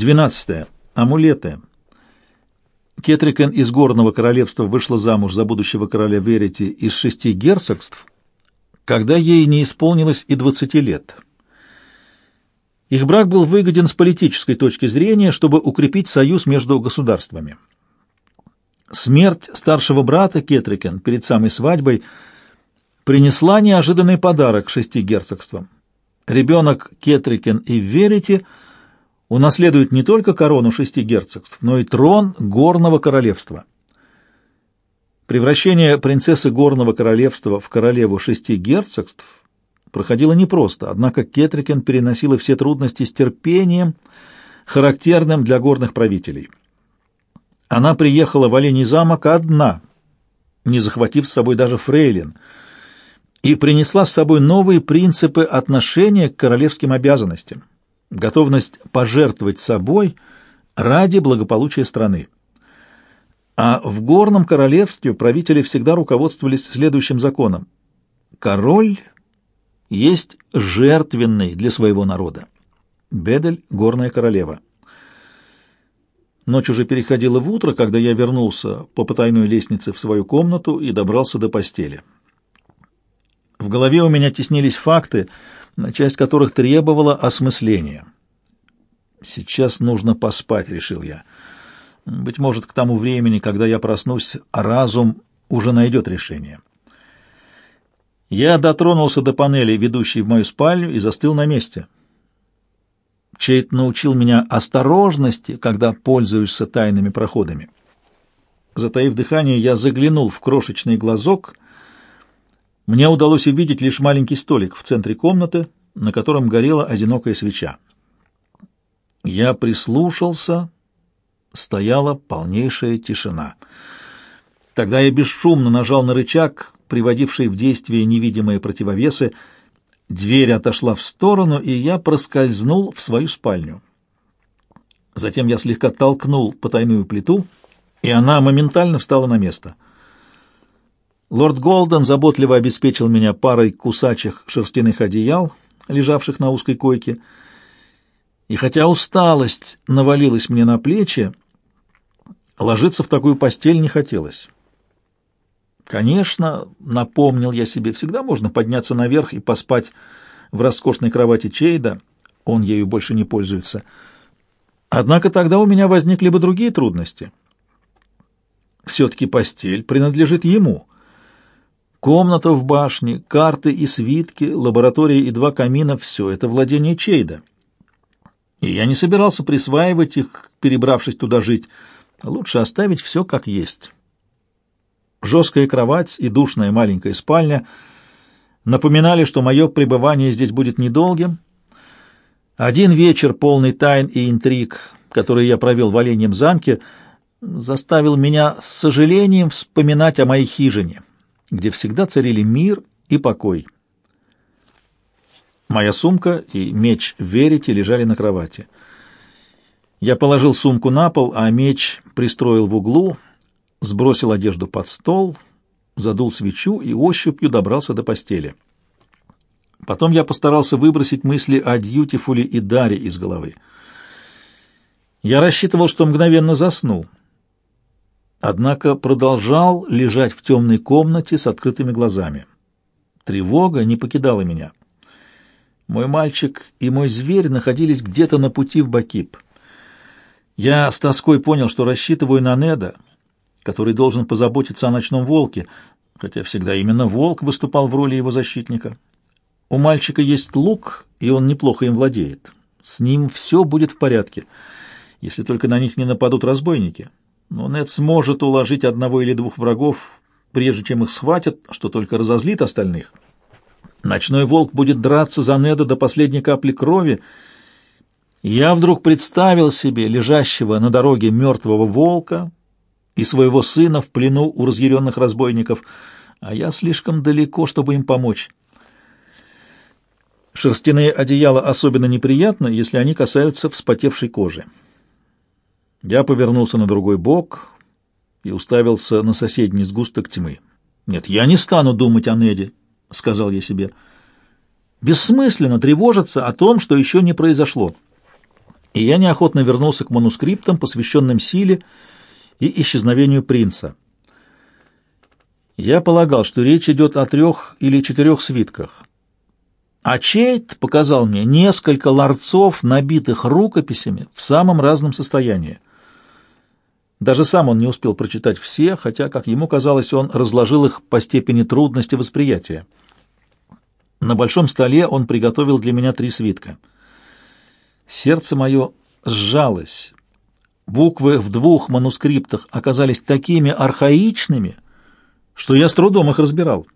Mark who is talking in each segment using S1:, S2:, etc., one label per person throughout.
S1: 12. Амулеты. Кетрикен из Горного королевства вышла замуж за будущего короля Верити из шести герцогств, когда ей не исполнилось и двадцати лет. Их брак был выгоден с политической точки зрения, чтобы укрепить союз между государствами. Смерть старшего брата Кетрикен перед самой свадьбой принесла неожиданный подарок шести герцогствам. Ребенок Кетрикен и Верити – унаследует не только корону шести герцогств, но и трон горного королевства. Превращение принцессы горного королевства в королеву шести герцогств проходило непросто, однако Кетрикен переносила все трудности с терпением, характерным для горных правителей. Она приехала в Оленей замок одна, не захватив с собой даже фрейлин, и принесла с собой новые принципы отношения к королевским обязанностям готовность пожертвовать собой ради благополучия страны. А в горном королевстве правители всегда руководствовались следующим законом. Король есть жертвенный для своего народа. Бедель — горная королева. Ночь уже переходила в утро, когда я вернулся по потайной лестнице в свою комнату и добрался до постели. В голове у меня теснились факты — часть которых требовала осмысления. «Сейчас нужно поспать», — решил я. «Быть может, к тому времени, когда я проснусь, разум уже найдет решение». Я дотронулся до панели, ведущей в мою спальню, и застыл на месте. Чейт научил меня осторожности, когда пользуешься тайными проходами. Затаив дыхание, я заглянул в крошечный глазок — мне удалось увидеть лишь маленький столик в центре комнаты, на котором горела одинокая свеча. Я прислушался, стояла полнейшая тишина. Тогда я бесшумно нажал на рычаг, приводивший в действие невидимые противовесы. Дверь отошла в сторону, и я проскользнул в свою спальню. Затем я слегка толкнул потайную плиту, и она моментально встала на место — Лорд Голден заботливо обеспечил меня парой кусачих шерстяных одеял, лежавших на узкой койке, и хотя усталость навалилась мне на плечи, ложиться в такую постель не хотелось. Конечно, напомнил я себе, всегда можно подняться наверх и поспать в роскошной кровати Чейда, он ею больше не пользуется. Однако тогда у меня возникли бы другие трудности. Все-таки постель принадлежит ему — Комната в башне, карты и свитки, лаборатория и два камина — все это владение Чейда. И я не собирался присваивать их, перебравшись туда жить. Лучше оставить все как есть. Жесткая кровать и душная маленькая спальня напоминали, что мое пребывание здесь будет недолгим. Один вечер, полный тайн и интриг, который я провел в Оленьем замке, заставил меня с сожалением вспоминать о моей хижине — где всегда царили мир и покой. Моя сумка и меч Верите лежали на кровати. Я положил сумку на пол, а меч пристроил в углу, сбросил одежду под стол, задул свечу и ощупью добрался до постели. Потом я постарался выбросить мысли о Дьютифуле и Даре из головы. Я рассчитывал, что мгновенно засну — однако продолжал лежать в темной комнате с открытыми глазами. Тревога не покидала меня. Мой мальчик и мой зверь находились где-то на пути в Бакип. Я с тоской понял, что рассчитываю на Неда, который должен позаботиться о ночном волке, хотя всегда именно волк выступал в роли его защитника. У мальчика есть лук, и он неплохо им владеет. С ним все будет в порядке, если только на них не нападут разбойники но Нед сможет уложить одного или двух врагов, прежде чем их схватят, что только разозлит остальных. Ночной волк будет драться за Неда до последней капли крови. Я вдруг представил себе лежащего на дороге мертвого волка и своего сына в плену у разъяренных разбойников, а я слишком далеко, чтобы им помочь. Шерстяные одеяла особенно неприятны, если они касаются вспотевшей кожи. Я повернулся на другой бок и уставился на соседний сгусток тьмы. «Нет, я не стану думать о Неде», — сказал я себе. «Бессмысленно тревожиться о том, что еще не произошло». и я неохотно вернулся к манускриптам, посвященным силе и исчезновению принца. Я полагал, что речь идет о трех или четырех свитках. А Чейт показал мне несколько ларцов, набитых рукописями в самом разном состоянии. Даже сам он не успел прочитать все, хотя, как ему казалось, он разложил их по степени трудности восприятия. На большом столе он приготовил для меня три свитка. Сердце мое сжалось. Буквы в двух манускриптах оказались такими архаичными, что я с трудом их разбирал.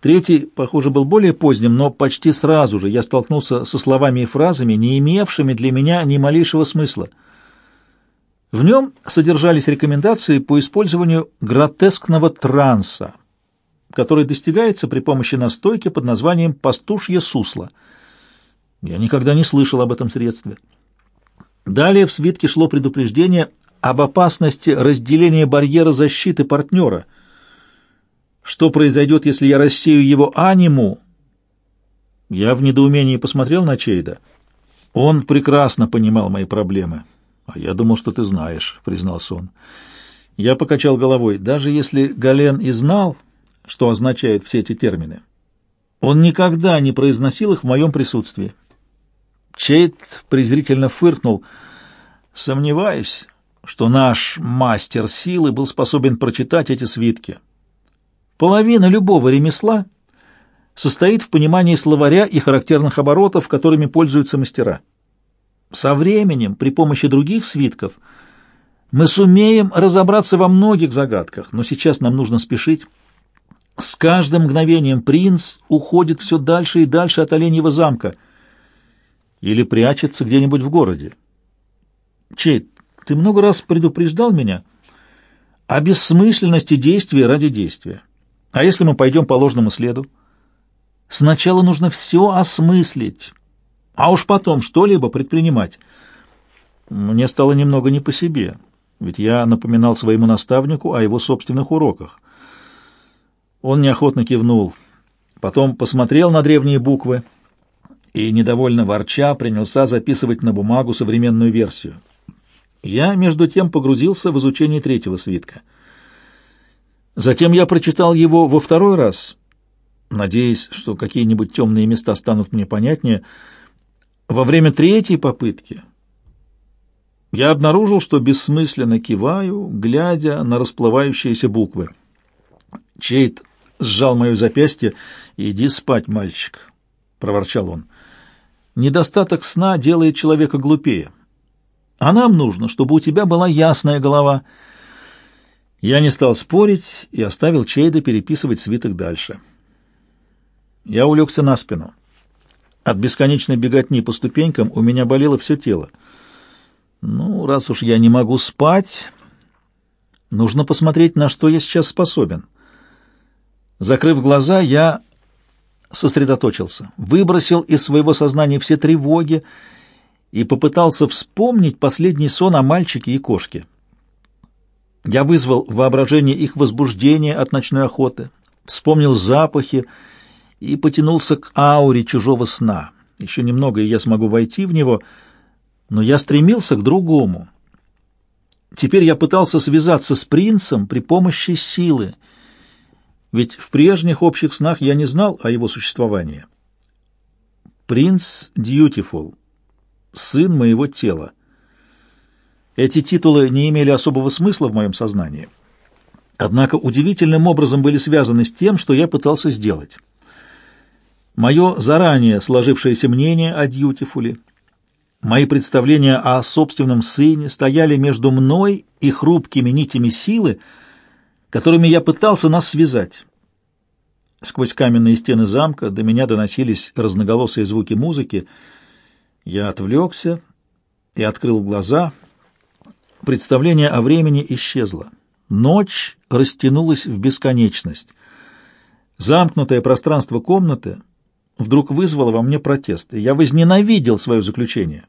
S1: Третий, похоже, был более поздним, но почти сразу же я столкнулся со словами и фразами, не имевшими для меня ни малейшего смысла. В нем содержались рекомендации по использованию гротескного транса, который достигается при помощи настойки под названием «пастушье сусло». Я никогда не слышал об этом средстве. Далее в свитке шло предупреждение об опасности разделения барьера защиты партнера — что произойдет, если я рассею его аниму? Я в недоумении посмотрел на Чейда. Он прекрасно понимал мои проблемы. А я думал, что ты знаешь, признался он. Я покачал головой. Даже если Гален и знал, что означают все эти термины, он никогда не произносил их в моем присутствии. Чейд презрительно фыркнул. Сомневаюсь, что наш мастер силы был способен прочитать эти свитки. Половина любого ремесла состоит в понимании словаря и характерных оборотов, которыми пользуются мастера. Со временем, при помощи других свитков, мы сумеем разобраться во многих загадках, но сейчас нам нужно спешить. С каждым мгновением принц уходит все дальше и дальше от Оленьего замка или прячется где-нибудь в городе. Чейт, ты много раз предупреждал меня о бессмысленности действия ради действия. А если мы пойдем по ложному следу? Сначала нужно все осмыслить, а уж потом что-либо предпринимать. Мне стало немного не по себе, ведь я напоминал своему наставнику о его собственных уроках. Он неохотно кивнул, потом посмотрел на древние буквы и, недовольно ворча, принялся записывать на бумагу современную версию. Я, между тем, погрузился в изучение третьего свитка — Затем я прочитал его во второй раз, надеясь, что какие-нибудь темные места станут мне понятнее. Во время третьей попытки я обнаружил, что бессмысленно киваю, глядя на расплывающиеся буквы. Чейт сжал мое запястье. «Иди спать, мальчик», — проворчал он. «Недостаток сна делает человека глупее. А нам нужно, чтобы у тебя была ясная голова». Я не стал спорить и оставил Чейда переписывать свиток дальше. Я улегся на спину. От бесконечной беготни по ступенькам у меня болело все тело. Ну, раз уж я не могу спать, нужно посмотреть, на что я сейчас способен. Закрыв глаза, я сосредоточился, выбросил из своего сознания все тревоги и попытался вспомнить последний сон о мальчике и кошке. Я вызвал воображение их возбуждения от ночной охоты, вспомнил запахи и потянулся к ауре чужого сна. Еще немного, и я смогу войти в него, но я стремился к другому. Теперь я пытался связаться с принцем при помощи силы, ведь в прежних общих снах я не знал о его существовании. Принц Дьютифул, сын моего тела. Эти титулы не имели особого смысла в моем сознании. Однако удивительным образом были связаны с тем, что я пытался сделать. Мое заранее сложившееся мнение о Дьютифуле, мои представления о собственном сыне стояли между мной и хрупкими нитями силы, которыми я пытался нас связать. Сквозь каменные стены замка до меня доносились разноголосые звуки музыки. Я отвлекся и открыл глаза — Представление о времени исчезло. Ночь растянулась в бесконечность. Замкнутое пространство комнаты вдруг вызвало во мне протест, и я возненавидел свое заключение.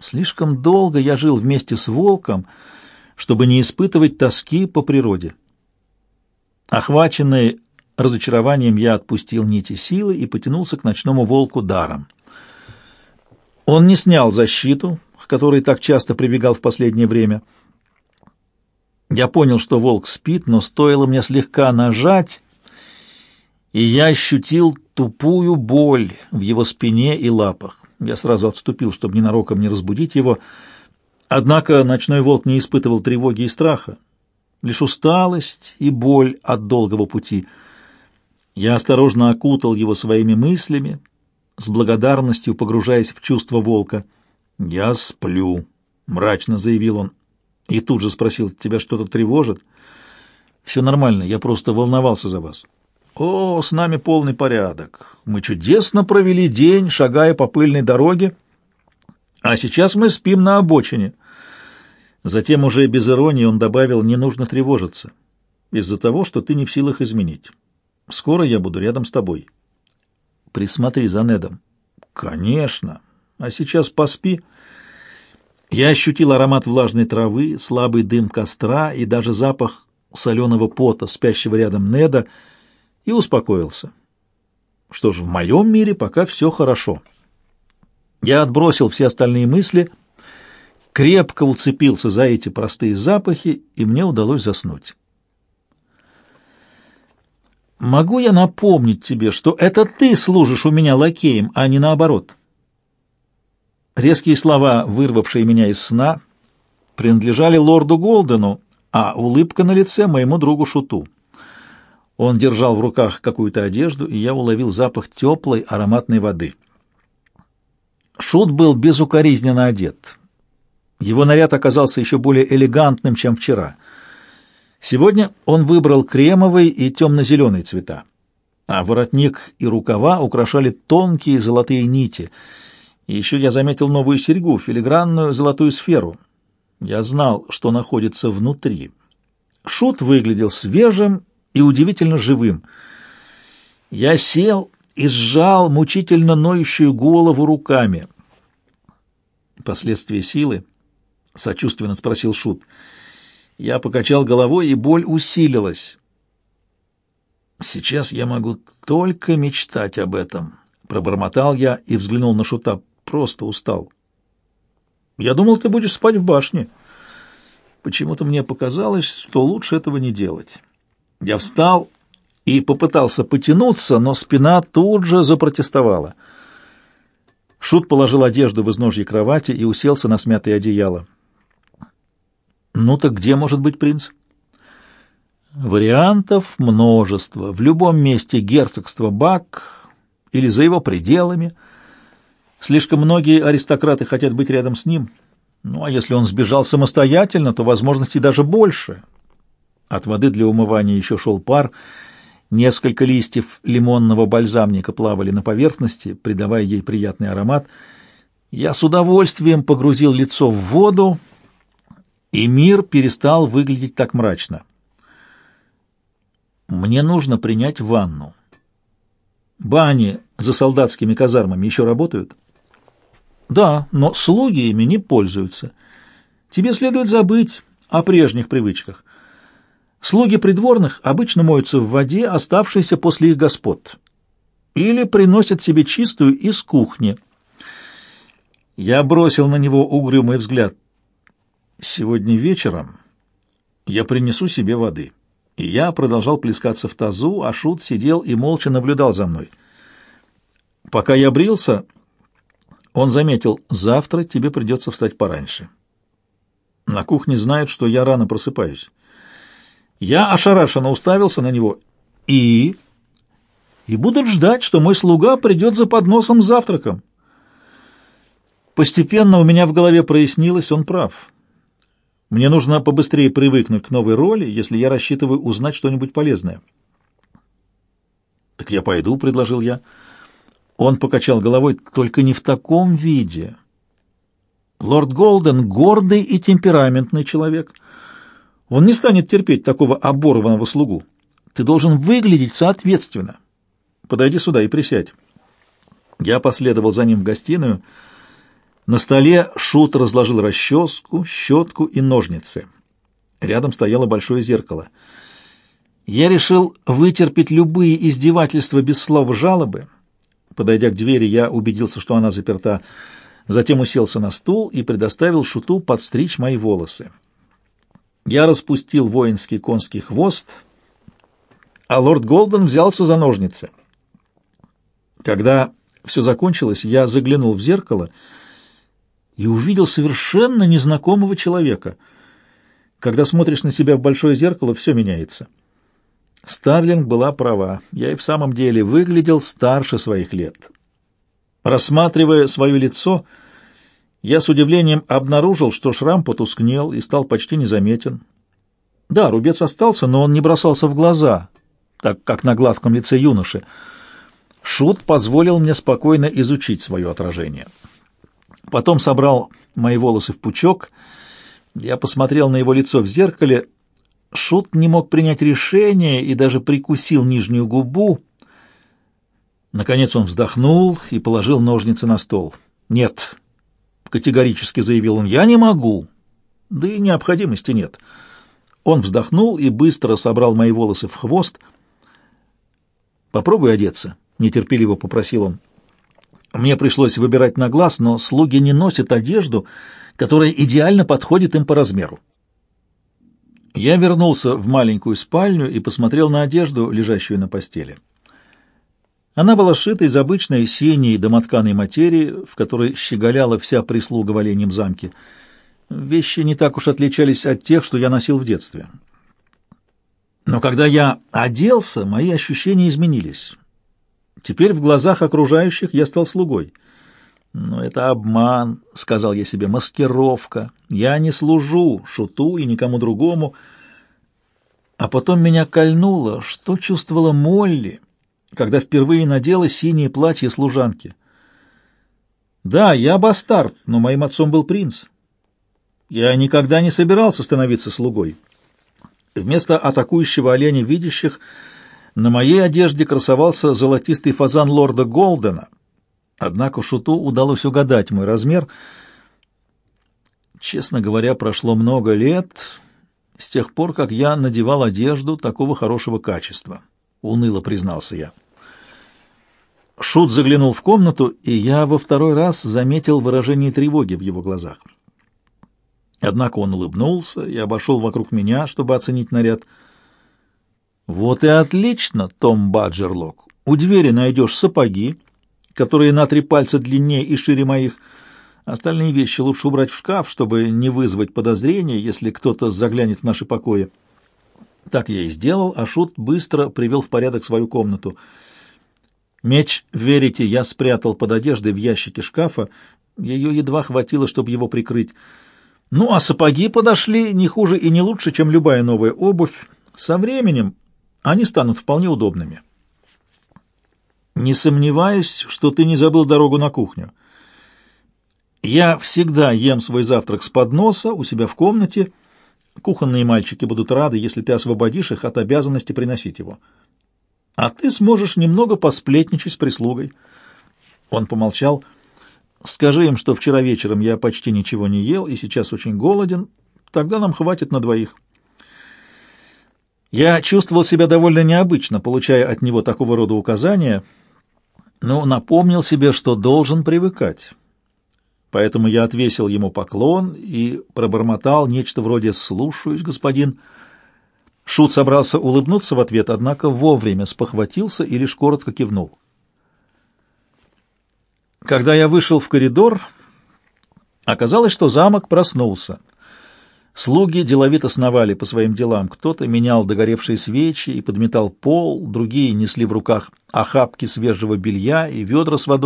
S1: Слишком долго я жил вместе с волком, чтобы не испытывать тоски по природе. Охваченный разочарованием, я отпустил нити силы и потянулся к ночному волку даром. Он не снял защиту, к которой так часто прибегал в последнее время. Я понял, что волк спит, но стоило мне слегка нажать, и я ощутил тупую боль в его спине и лапах. Я сразу отступил, чтобы ненароком не разбудить его. Однако ночной волк не испытывал тревоги и страха, лишь усталость и боль от долгого пути. Я осторожно окутал его своими мыслями, с благодарностью погружаясь в чувство волка. «Я сплю», — мрачно заявил он. И тут же спросил, «Тебя что-то тревожит?» «Все нормально, я просто волновался за вас». «О, с нами полный порядок. Мы чудесно провели день, шагая по пыльной дороге, а сейчас мы спим на обочине». Затем уже без иронии он добавил, «Не нужно тревожиться из-за того, что ты не в силах изменить. Скоро я буду рядом с тобой». Присмотри за Недом. Конечно. А сейчас поспи. Я ощутил аромат влажной травы, слабый дым костра и даже запах соленого пота, спящего рядом Неда, и успокоился. Что ж, в моем мире пока все хорошо. Я отбросил все остальные мысли, крепко уцепился за эти простые запахи, и мне удалось заснуть. Могу я напомнить тебе, что это ты служишь у меня лакеем, а не наоборот?» Резкие слова, вырвавшие меня из сна, принадлежали лорду Голдену, а улыбка на лице моему другу Шуту. Он держал в руках какую-то одежду, и я уловил запах теплой ароматной воды. Шут был безукоризненно одет. Его наряд оказался еще более элегантным, чем вчера — Сегодня он выбрал кремовый и темно-зеленый цвета, а воротник и рукава украшали тонкие золотые нити. Еще я заметил новую серьгу, филигранную золотую сферу. Я знал, что находится внутри. Шут выглядел свежим и удивительно живым. Я сел и сжал мучительно ноющую голову руками. «Последствия силы?» — сочувственно спросил Шут. — я покачал головой, и боль усилилась. «Сейчас я могу только мечтать об этом», — пробормотал я и взглянул на Шута. «Просто устал». «Я думал, ты будешь спать в башне». Почему-то мне показалось, что лучше этого не делать. Я встал и попытался потянуться, но спина тут же запротестовала. Шут положил одежду в изножье кровати и уселся на смятое одеяло. Ну так где может быть принц? Вариантов множество. В любом месте герцогства Бак или за его пределами. Слишком многие аристократы хотят быть рядом с ним. Ну а если он сбежал самостоятельно, то возможностей даже больше. От воды для умывания еще шел пар. Несколько листьев лимонного бальзамника плавали на поверхности, придавая ей приятный аромат. Я с удовольствием погрузил лицо в воду, и мир перестал выглядеть так мрачно. Мне нужно принять ванну. Бани за солдатскими казармами еще работают? Да, но слуги ими не пользуются. Тебе следует забыть о прежних привычках. Слуги придворных обычно моются в воде, оставшейся после их господ, или приносят себе чистую из кухни. Я бросил на него угрюмый взгляд. Сегодня вечером я принесу себе воды. И я продолжал плескаться в тазу, а Шут сидел и молча наблюдал за мной. Пока я брился, он заметил, завтра тебе придется встать пораньше. На кухне знают, что я рано просыпаюсь. Я ошарашенно уставился на него и... и будут ждать, что мой слуга придет за подносом с завтраком. Постепенно у меня в голове прояснилось, он прав. Мне нужно побыстрее привыкнуть к новой роли, если я рассчитываю узнать что-нибудь полезное. «Так я пойду», — предложил я. Он покачал головой, только не в таком виде. Лорд Голден — гордый и темпераментный человек. Он не станет терпеть такого оборванного слугу. Ты должен выглядеть соответственно. Подойди сюда и присядь. Я последовал за ним в гостиную — на столе Шут разложил расческу, щетку и ножницы. Рядом стояло большое зеркало. Я решил вытерпеть любые издевательства без слов жалобы. Подойдя к двери, я убедился, что она заперта. затем уселся на стул и предоставил шуту подстричь мои волосы. Я распустил воинский конский хвост, а лорд Голден взялся за ножницы. Когда все закончилось, я заглянул в зеркало и увидел совершенно незнакомого человека. Когда смотришь на себя в большое зеркало, все меняется. Старлинг была права. Я и в самом деле выглядел старше своих лет. Рассматривая свое лицо, я с удивлением обнаружил, что шрам потускнел и стал почти незаметен. Да, рубец остался, но он не бросался в глаза, так как на гладком лице юноши. Шут позволил мне спокойно изучить свое отражение. Потом собрал мои волосы в пучок. Я посмотрел на его лицо в зеркале. Шут не мог принять решение и даже прикусил нижнюю губу. Наконец он вздохнул и положил ножницы на стол. «Нет», — категорически заявил он, — «я не могу. Да и необходимости нет». Он вздохнул и быстро собрал мои волосы в хвост. «Попробуй одеться», — нетерпеливо попросил он. Мне пришлось выбирать на глаз, но слуги не носят одежду, которая идеально подходит им по размеру. Я вернулся в маленькую спальню и посмотрел на одежду, лежащую на постели. Она была сшита из обычной синей домотканой материи, в которой щеголяла вся прислуга в оленьем замке. Вещи не так уж отличались от тех, что я носил в детстве. Но когда я оделся, мои ощущения изменились. Теперь в глазах окружающих я стал слугой. «Но это обман», — сказал я себе, — «маскировка. Я не служу шуту и никому другому». А потом меня кольнуло, что чувствовала Молли, когда впервые надела синее платье служанки. Да, я бастард, но моим отцом был принц. Я никогда не собирался становиться слугой. Вместо атакующего оленя видящих — на моей одежде красовался золотистый фазан лорда Голдена. Однако Шуту удалось угадать мой размер. Честно говоря, прошло много лет с тех пор, как я надевал одежду такого хорошего качества. Уныло признался я. Шут заглянул в комнату, и я во второй раз заметил выражение тревоги в его глазах. Однако он улыбнулся и обошел вокруг меня, чтобы оценить наряд — вот и отлично, Том Баджерлок. У двери найдешь сапоги, которые на три пальца длиннее и шире моих. Остальные вещи лучше убрать в шкаф, чтобы не вызвать подозрения, если кто-то заглянет в наши покои. Так я и сделал, а Шут быстро привел в порядок свою комнату. Меч, верите, я спрятал под одеждой в ящике шкафа. Ее едва хватило, чтобы его прикрыть. Ну, а сапоги подошли не хуже и не лучше, чем любая новая обувь. Со временем они станут вполне удобными. Не сомневаюсь, что ты не забыл дорогу на кухню. Я всегда ем свой завтрак с подноса у себя в комнате. Кухонные мальчики будут рады, если ты освободишь их от обязанности приносить его. А ты сможешь немного посплетничать с прислугой. Он помолчал. Скажи им, что вчера вечером я почти ничего не ел и сейчас очень голоден. Тогда нам хватит на двоих. Я чувствовал себя довольно необычно, получая от него такого рода указания, но напомнил себе, что должен привыкать. Поэтому я отвесил ему поклон и пробормотал нечто вроде «слушаюсь, господин». Шут собрался улыбнуться в ответ, однако вовремя спохватился и лишь коротко кивнул. Когда я вышел в коридор, оказалось, что замок проснулся — Слуги деловито сновали по своим делам. Кто-то менял догоревшие свечи и подметал пол, другие несли в руках охапки свежего белья и ведра с водой.